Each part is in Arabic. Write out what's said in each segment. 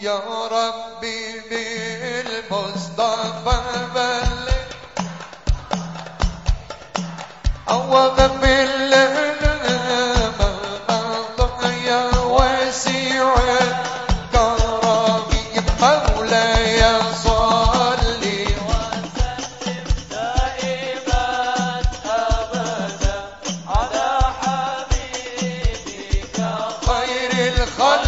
يا ربي بالمصطفى بلغ. عوض بالإلام الله يا واسع كرمي مولاي صلي. وسلم دائما أبدا على حبيبك خير الخلق.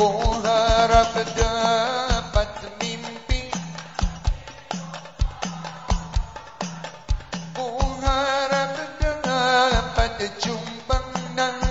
berharap dapat mimpi. Berharap dapat jumpa nanti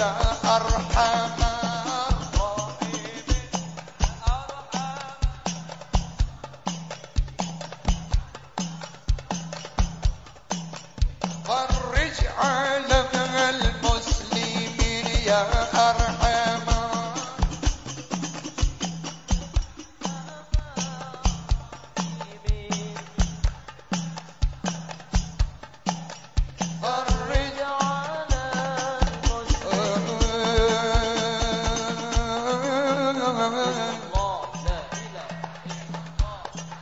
يا أرحم فرج على